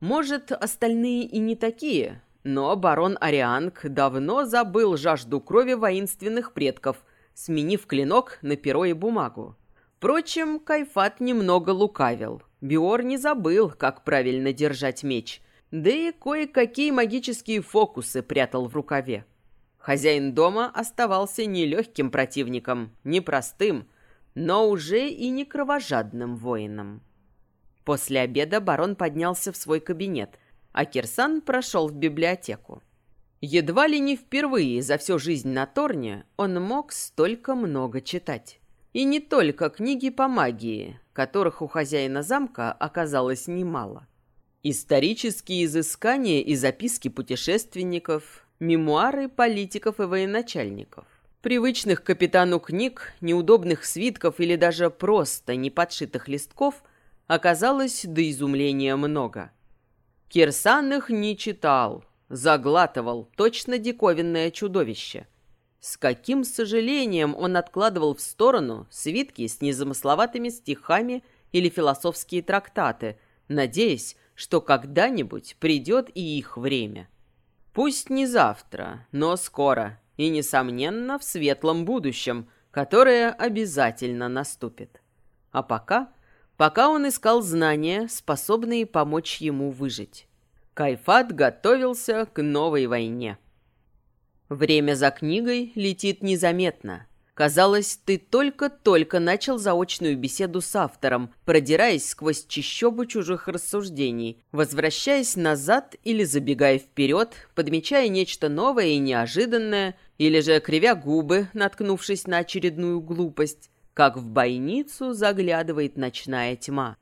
Может, остальные и не такие, но барон Арианг давно забыл жажду крови воинственных предков, сменив клинок на перо и бумагу. Впрочем, Кайфат немного лукавил. Биор не забыл, как правильно держать меч, да и кое-какие магические фокусы прятал в рукаве. Хозяин дома оставался не легким противником, не простым, но уже и не кровожадным воином. После обеда барон поднялся в свой кабинет, а Кирсан прошел в библиотеку. Едва ли не впервые за всю жизнь на Торне он мог столько много читать. И не только книги по магии, которых у хозяина замка оказалось немало. Исторические изыскания и записки путешественников, мемуары политиков и военачальников. Привычных капитану книг, неудобных свитков или даже просто неподшитых листков оказалось до изумления много. Кирсан их не читал, заглатывал, точно диковинное чудовище. С каким сожалением он откладывал в сторону свитки с незамысловатыми стихами или философские трактаты, надеясь, что когда-нибудь придет и их время. Пусть не завтра, но скоро, и, несомненно, в светлом будущем, которое обязательно наступит. А пока пока он искал знания, способные помочь ему выжить. Кайфат готовился к новой войне. Время за книгой летит незаметно. Казалось, ты только-только начал заочную беседу с автором, продираясь сквозь чищобу чужих рассуждений, возвращаясь назад или забегая вперед, подмечая нечто новое и неожиданное, или же кривя губы, наткнувшись на очередную глупость как в бойницу заглядывает ночная тьма.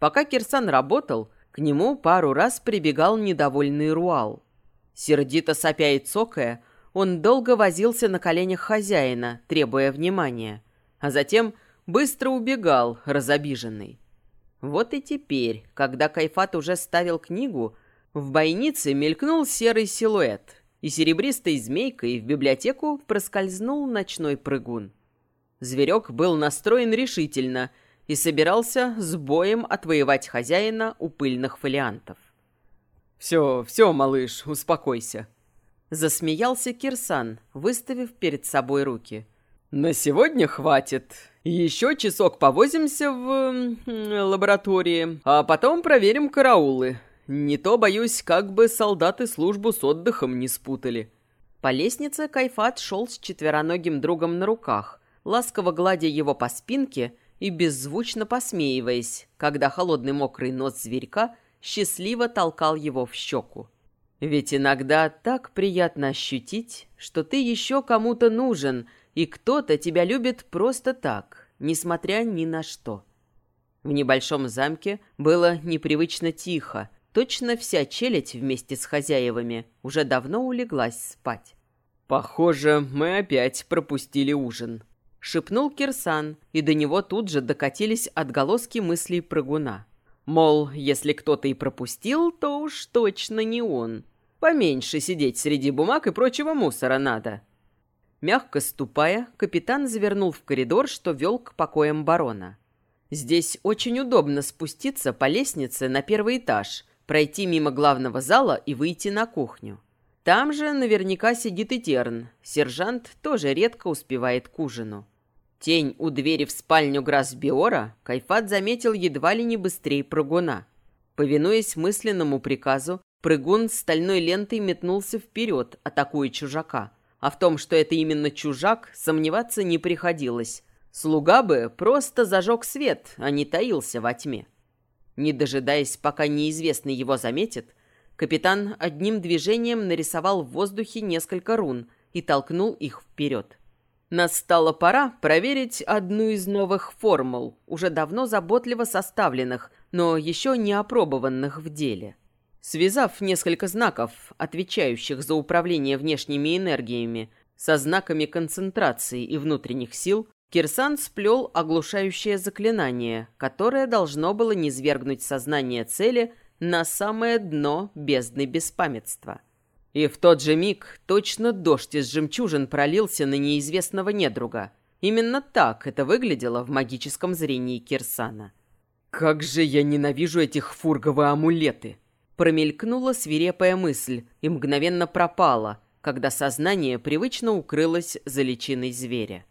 Пока Кирсан работал, к нему пару раз прибегал недовольный Руал. Сердито сопя и цокая, он долго возился на коленях хозяина, требуя внимания, а затем быстро убегал, разобиженный. Вот и теперь, когда Кайфат уже ставил книгу, в бойнице мелькнул серый силуэт, и серебристой змейкой в библиотеку проскользнул ночной прыгун. Зверек был настроен решительно и собирался с боем отвоевать хозяина у пыльных фолиантов. «Все, все, малыш, успокойся», — засмеялся Кирсан, выставив перед собой руки. «На сегодня хватит. Еще часок повозимся в лаборатории, а потом проверим караулы. Не то, боюсь, как бы солдаты службу с отдыхом не спутали». По лестнице Кайфат шел с четвероногим другом на руках, ласково гладя его по спинке и беззвучно посмеиваясь, когда холодный мокрый нос зверька счастливо толкал его в щеку. Ведь иногда так приятно ощутить, что ты еще кому-то нужен, и кто-то тебя любит просто так, несмотря ни на что. В небольшом замке было непривычно тихо, точно вся челядь вместе с хозяевами уже давно улеглась спать. «Похоже, мы опять пропустили ужин», — шепнул Кирсан, и до него тут же докатились отголоски мыслей прыгуна. Мол, если кто-то и пропустил, то уж точно не он. Поменьше сидеть среди бумаг и прочего мусора надо. Мягко ступая, капитан завернул в коридор, что вел к покоям барона. Здесь очень удобно спуститься по лестнице на первый этаж, пройти мимо главного зала и выйти на кухню. Там же наверняка сидит и Терн. Сержант тоже редко успевает к ужину. Тень у двери в спальню Грасбиора Кайфат заметил едва ли не быстрее прыгуна. Повинуясь мысленному приказу, прыгун с стальной лентой метнулся вперед, атакуя чужака. А в том, что это именно чужак, сомневаться не приходилось. Слуга бы просто зажег свет, а не таился во тьме. Не дожидаясь, пока неизвестный его заметит, капитан одним движением нарисовал в воздухе несколько рун и толкнул их вперед. Настала пора проверить одну из новых формул, уже давно заботливо составленных, но еще не опробованных в деле. Связав несколько знаков, отвечающих за управление внешними энергиями, со знаками концентрации и внутренних сил, Кирсан сплел оглушающее заклинание, которое должно было низвергнуть сознание цели на самое дно бездны беспамятства – и в тот же миг точно дождь из жемчужин пролился на неизвестного недруга. Именно так это выглядело в магическом зрении Кирсана. «Как же я ненавижу этих фурговые амулеты!» промелькнула свирепая мысль и мгновенно пропала, когда сознание привычно укрылось за личиной зверя.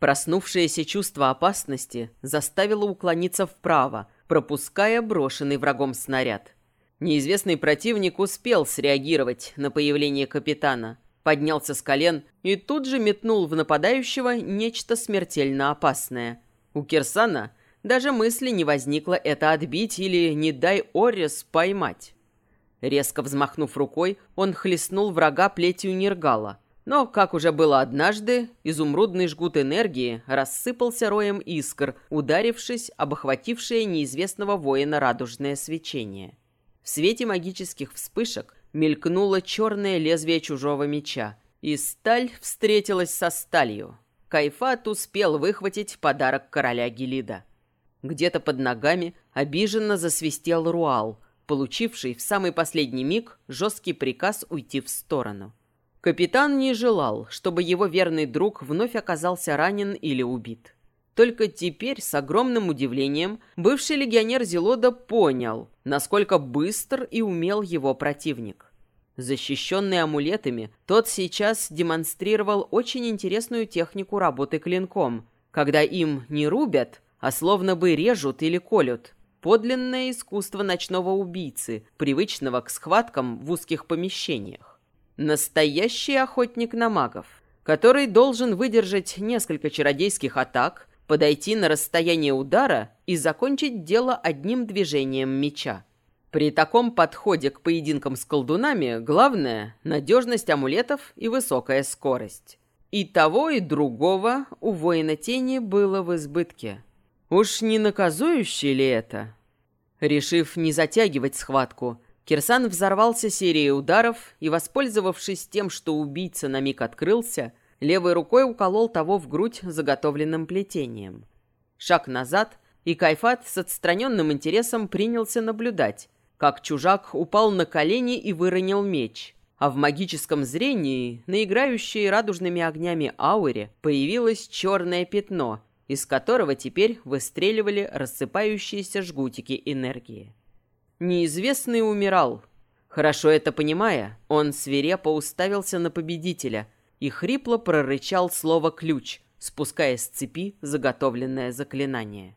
Проснувшееся чувство опасности заставило уклониться вправо, пропуская брошенный врагом снаряд. Неизвестный противник успел среагировать на появление капитана, поднялся с колен и тут же метнул в нападающего нечто смертельно опасное. У Кирсана даже мысли не возникло это отбить или, не дай Орис, поймать. Резко взмахнув рукой, он хлестнул врага плетью Нергала – но, как уже было однажды, изумрудный жгут энергии рассыпался роем искр, ударившись об охватившее неизвестного воина радужное свечение. В свете магических вспышек мелькнуло черное лезвие чужого меча, и сталь встретилась со сталью. Кайфат успел выхватить подарок короля Гелида. Где-то под ногами обиженно засвистел Руал, получивший в самый последний миг жесткий приказ уйти в сторону. Капитан не желал, чтобы его верный друг вновь оказался ранен или убит. Только теперь, с огромным удивлением, бывший легионер Зелода понял, насколько быстр и умел его противник. Защищенный амулетами, тот сейчас демонстрировал очень интересную технику работы клинком, когда им не рубят, а словно бы режут или колют. Подлинное искусство ночного убийцы, привычного к схваткам в узких помещениях. Настоящий охотник на магов, который должен выдержать несколько чародейских атак, подойти на расстояние удара и закончить дело одним движением меча. При таком подходе к поединкам с колдунами главное – надежность амулетов и высокая скорость. И того, и другого у воина тени было в избытке. Уж не наказующее ли это? Решив не затягивать схватку, Кирсан взорвался серией ударов и, воспользовавшись тем, что убийца на миг открылся, левой рукой уколол того в грудь заготовленным плетением. Шаг назад, и Кайфат с отстраненным интересом принялся наблюдать, как чужак упал на колени и выронил меч, а в магическом зрении, на радужными огнями ауре, появилось черное пятно, из которого теперь выстреливали рассыпающиеся жгутики энергии. Неизвестный умирал. Хорошо это понимая, он свирепо уставился на победителя и хрипло прорычал слово «ключ», спуская с цепи заготовленное заклинание.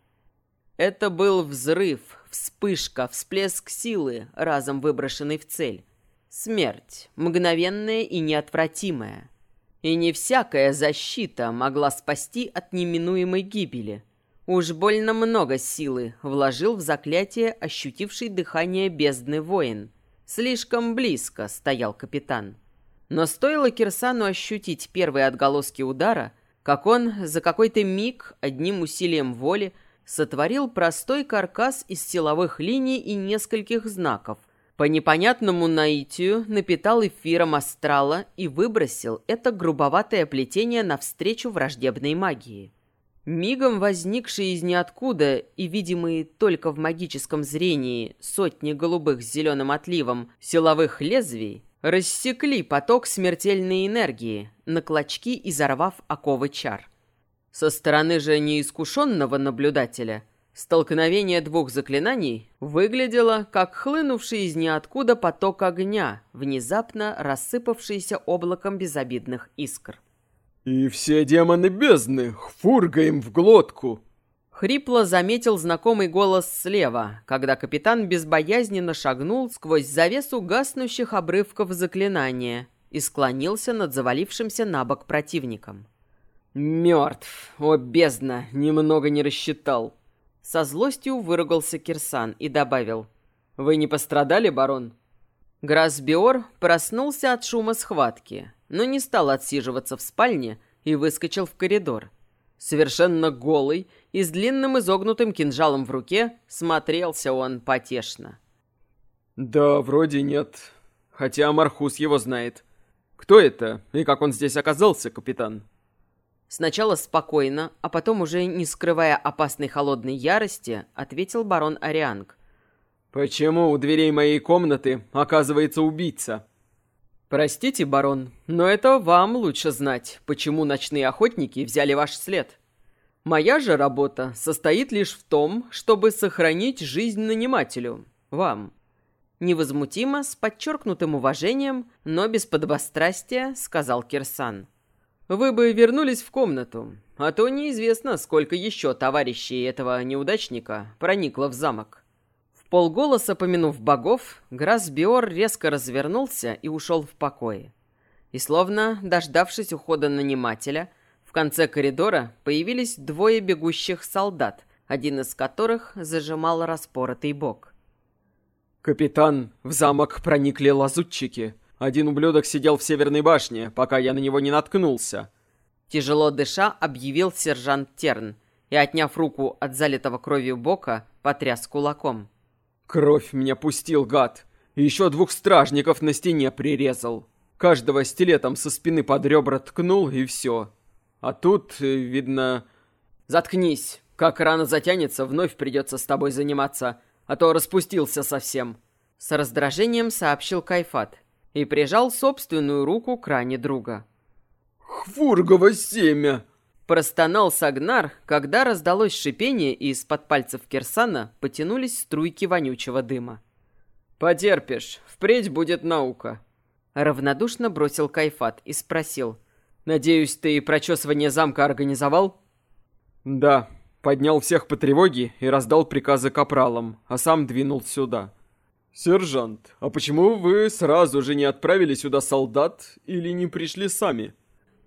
Это был взрыв, вспышка, всплеск силы, разом выброшенный в цель. Смерть, мгновенная и неотвратимая. И не всякая защита могла спасти от неминуемой гибели – Уж больно много силы вложил в заклятие ощутивший дыхание бездны воин. Слишком близко стоял капитан. Но стоило Кирсану ощутить первые отголоски удара, как он за какой-то миг одним усилием воли сотворил простой каркас из силовых линий и нескольких знаков. По непонятному наитию напитал эфиром астрала и выбросил это грубоватое плетение навстречу враждебной магии. Мигом возникшие из ниоткуда и видимые только в магическом зрении сотни голубых с зеленым отливом силовых лезвий рассекли поток смертельной энергии, на клочки изорвав оковы чар. Со стороны же неискушенного наблюдателя столкновение двух заклинаний выглядело как хлынувший из ниоткуда поток огня, внезапно рассыпавшийся облаком безобидных искр. «И все демоны бездны, фурга им в глотку!» Хрипло заметил знакомый голос слева, когда капитан безбоязненно шагнул сквозь завесу гаснущих обрывков заклинания и склонился над завалившимся на бок противником. «Мертв! О, бездна! Немного не рассчитал!» Со злостью выругался Кирсан и добавил. «Вы не пострадали, барон?» Грасбиор проснулся от шума схватки но не стал отсиживаться в спальне и выскочил в коридор. Совершенно голый и с длинным изогнутым кинжалом в руке смотрелся он потешно. «Да, вроде нет. Хотя Мархус его знает. Кто это и как он здесь оказался, капитан?» Сначала спокойно, а потом уже не скрывая опасной холодной ярости, ответил барон Арианг. «Почему у дверей моей комнаты оказывается убийца?» «Простите, барон, но это вам лучше знать, почему ночные охотники взяли ваш след. Моя же работа состоит лишь в том, чтобы сохранить жизнь нанимателю, вам. Невозмутимо, с подчеркнутым уважением, но без подобострастия, сказал Кирсан. «Вы бы вернулись в комнату, а то неизвестно, сколько еще товарищей этого неудачника проникло в замок». Полголоса помянув богов, Грасбиор резко развернулся и ушел в покое. И словно, дождавшись ухода нанимателя, в конце коридора появились двое бегущих солдат, один из которых зажимал распоротый бок. «Капитан, в замок проникли лазутчики. Один ублюдок сидел в северной башне, пока я на него не наткнулся». Тяжело дыша, объявил сержант Терн и, отняв руку от залитого кровью бока, потряс кулаком. «Кровь меня пустил, гад! Еще двух стражников на стене прирезал. Каждого стилетом со спины под ребра ткнул, и все. А тут, э, видно...» «Заткнись! Как рано затянется, вновь придется с тобой заниматься а то распустился совсем», — с раздражением сообщил Кайфат и прижал собственную руку к ране друга. «Хвургово семя!» Простонал Сагнар, когда раздалось шипение, и из-под пальцев Кирсана потянулись струйки вонючего дыма. «Потерпишь, впредь будет наука», — равнодушно бросил Кайфат и спросил. «Надеюсь, ты прочесывание замка организовал?» «Да», поднял всех по тревоге и раздал приказы капралам, а сам двинул сюда. «Сержант, а почему вы сразу же не отправили сюда солдат или не пришли сами?»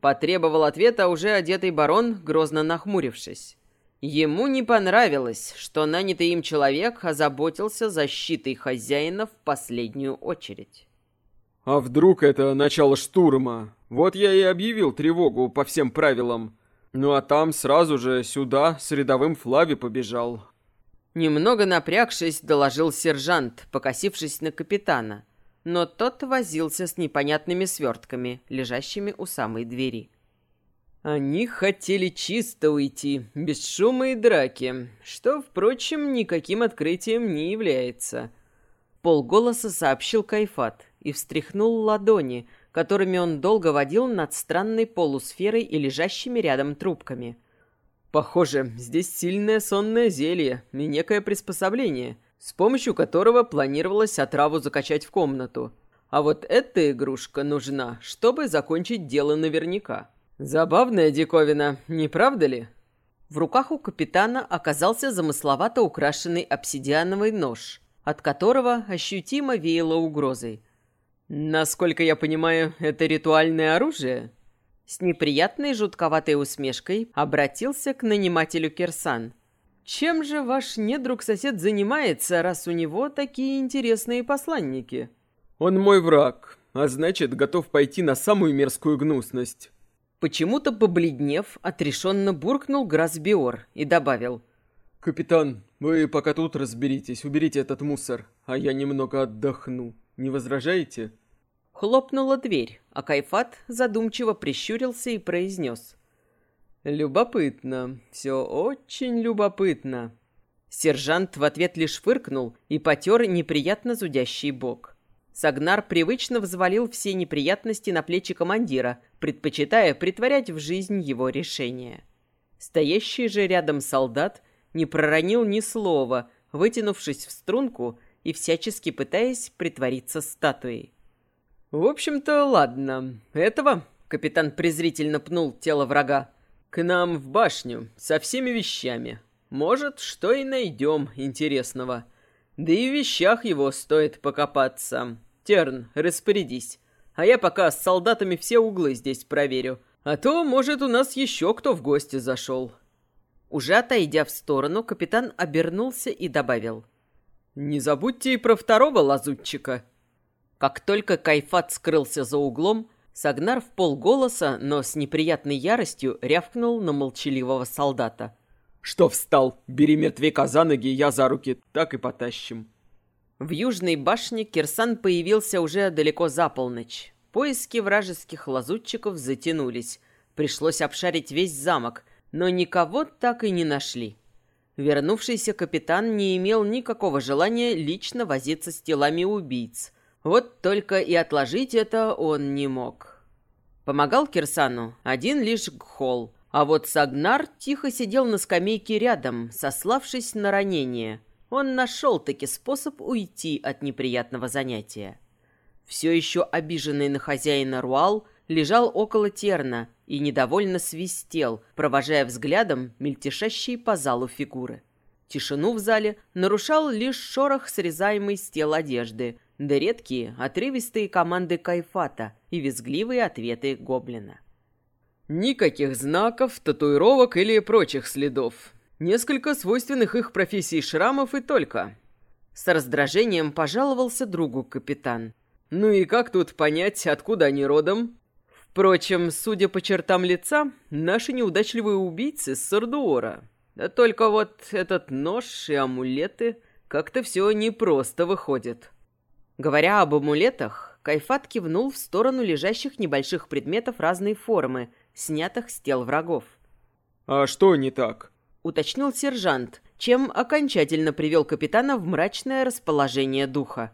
Потребовал ответа уже одетый барон, грозно нахмурившись. Ему не понравилось, что нанятый им человек озаботился защитой хозяина в последнюю очередь. «А вдруг это начало штурма? Вот я и объявил тревогу по всем правилам. Ну а там сразу же сюда с рядовым Флави побежал. Немного напрягшись, доложил сержант, покосившись на капитана. Но тот возился с непонятными свертками, лежащими у самой двери. Они хотели чисто уйти, без шума и драки, что, впрочем, никаким открытием не является. Полголоса сообщил Кайфат и встряхнул ладони, которыми он долго водил над странной полусферой и лежащими рядом трубками. Похоже, здесь сильное сонное зелье и некое приспособление, с помощью которого планировалось отраву закачать в комнату. А вот эта игрушка нужна, чтобы закончить дело наверняка. Забавная диковина, не правда ли? В руках у капитана оказался замысловато украшенный обсидиановый нож, от которого ощутимо веяло угрозой – «Насколько я понимаю, это ритуальное оружие?» С неприятной жутковатой усмешкой обратился к нанимателю Кирсан. «Чем же ваш недруг-сосед занимается, раз у него такие интересные посланники?» «Он мой враг, а значит, готов пойти на самую мерзкую гнусность». Почему-то побледнев, отрешенно буркнул Грасбиор и добавил. «Капитан, вы пока тут разберитесь, уберите этот мусор, а я немного отдохну. Не возражаете?» Хлопнула дверь, а Кайфат задумчиво прищурился и произнес. «Любопытно, все очень любопытно». Сержант в ответ лишь фыркнул и потер неприятно зудящий бок. Сагнар привычно взвалил все неприятности на плечи командира, предпочитая притворять в жизнь его решение. Стоящий же рядом солдат не проронил ни слова, вытянувшись в струнку и всячески пытаясь притвориться статуей. «В общем-то, ладно. Этого...» — капитан презрительно пнул тело врага. «К нам в башню, со всеми вещами. Может, что и найдем интересного. Да и в вещах его стоит покопаться. Терн, распорядись. А я пока с солдатами все углы здесь проверю. А то, может, у нас еще кто в гости зашел». Уже отойдя в сторону, капитан обернулся и добавил. «Не забудьте и про второго лазутчика». Как только Кайфат скрылся за углом, Сагнар в полголоса, но с неприятной яростью рявкнул на молчаливого солдата. «Что встал? Бери мертвяка за ноги, я за руки, так и потащим». В южной башне Кирсан появился уже далеко за полночь. Поиски вражеских лазутчиков затянулись. Пришлось обшарить весь замок, но никого так и не нашли. Вернувшийся капитан не имел никакого желания лично возиться с телами убийц – вот только и отложить это он не мог. Помогал Кирсану один лишь Гхол, а вот Сагнар тихо сидел на скамейке рядом, сославшись на ранение. он нашел-таки способ уйти от неприятного занятия. Все еще обиженный на хозяина Руал лежал около терна и недовольно свистел, провожая взглядом мельтешащие по залу фигуры. Тишину в зале нарушал лишь шорох срезаемой с тел одежды, да редкие, отрывистые команды Кайфата и визгливые ответы Гоблина. Никаких знаков, татуировок или прочих следов. Несколько свойственных их профессии шрамов и только. С раздражением пожаловался другу капитан. Ну и как тут понять, откуда они родом? Впрочем, судя по чертам лица, наши неудачливые убийцы с Сардуора. Да только вот этот нож и амулеты как-то все непросто выходит. Говоря об амулетах, Кайфат кивнул в сторону лежащих небольших предметов разной формы, снятых с тел врагов. «А что не так?» — уточнил сержант, чем окончательно привел капитана в мрачное расположение духа.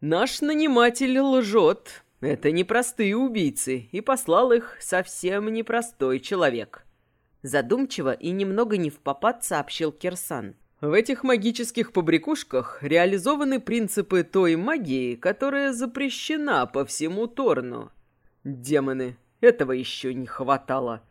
Наш наниматель лжет. Это непростые убийцы, и послал их совсем непростой человек. Задумчиво и немного не в попад сообщил Кирсан. В этих магических побрякушках реализованы принципы той магии, которая запрещена по всему Торну. Демоны, этого еще не хватало.